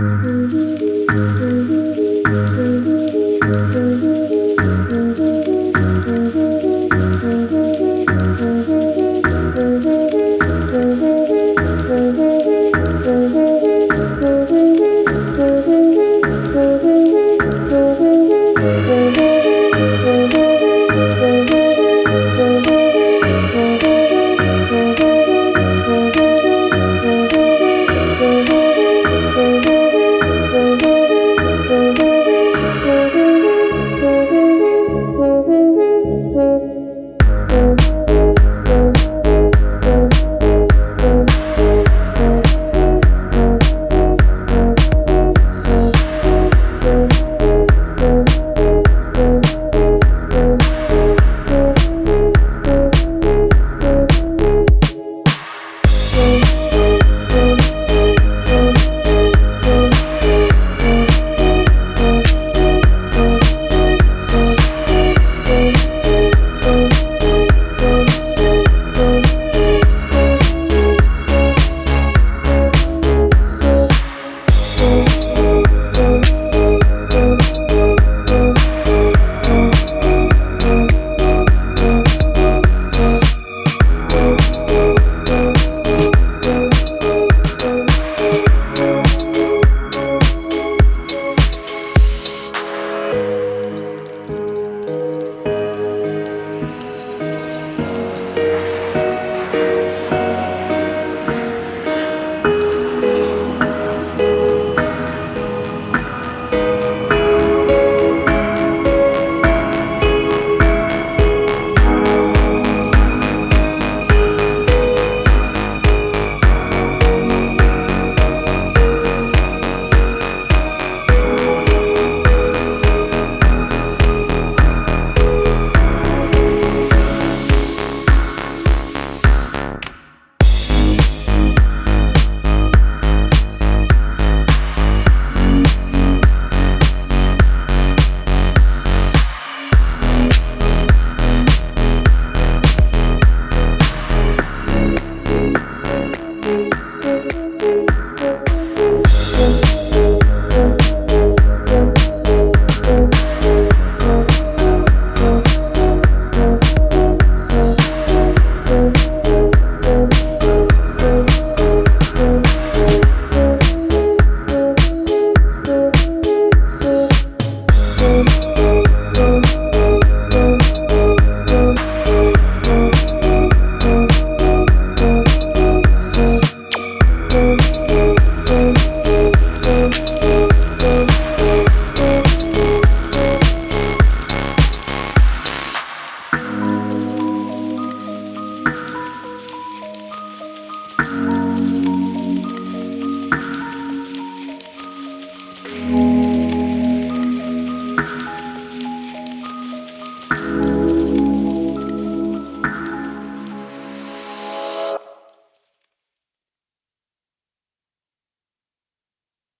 嗯